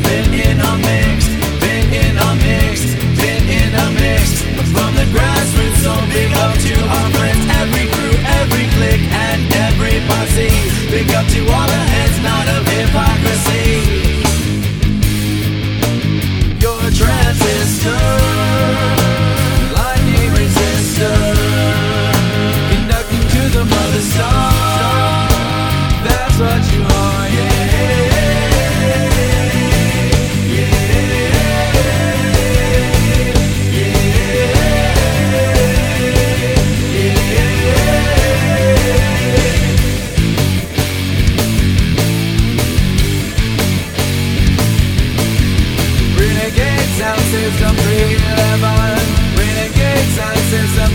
been in been in been in. From the grassroots big up to our friends, every crew, every and every. Big up to all the heads, not a Sound System 311 Renegade Sound System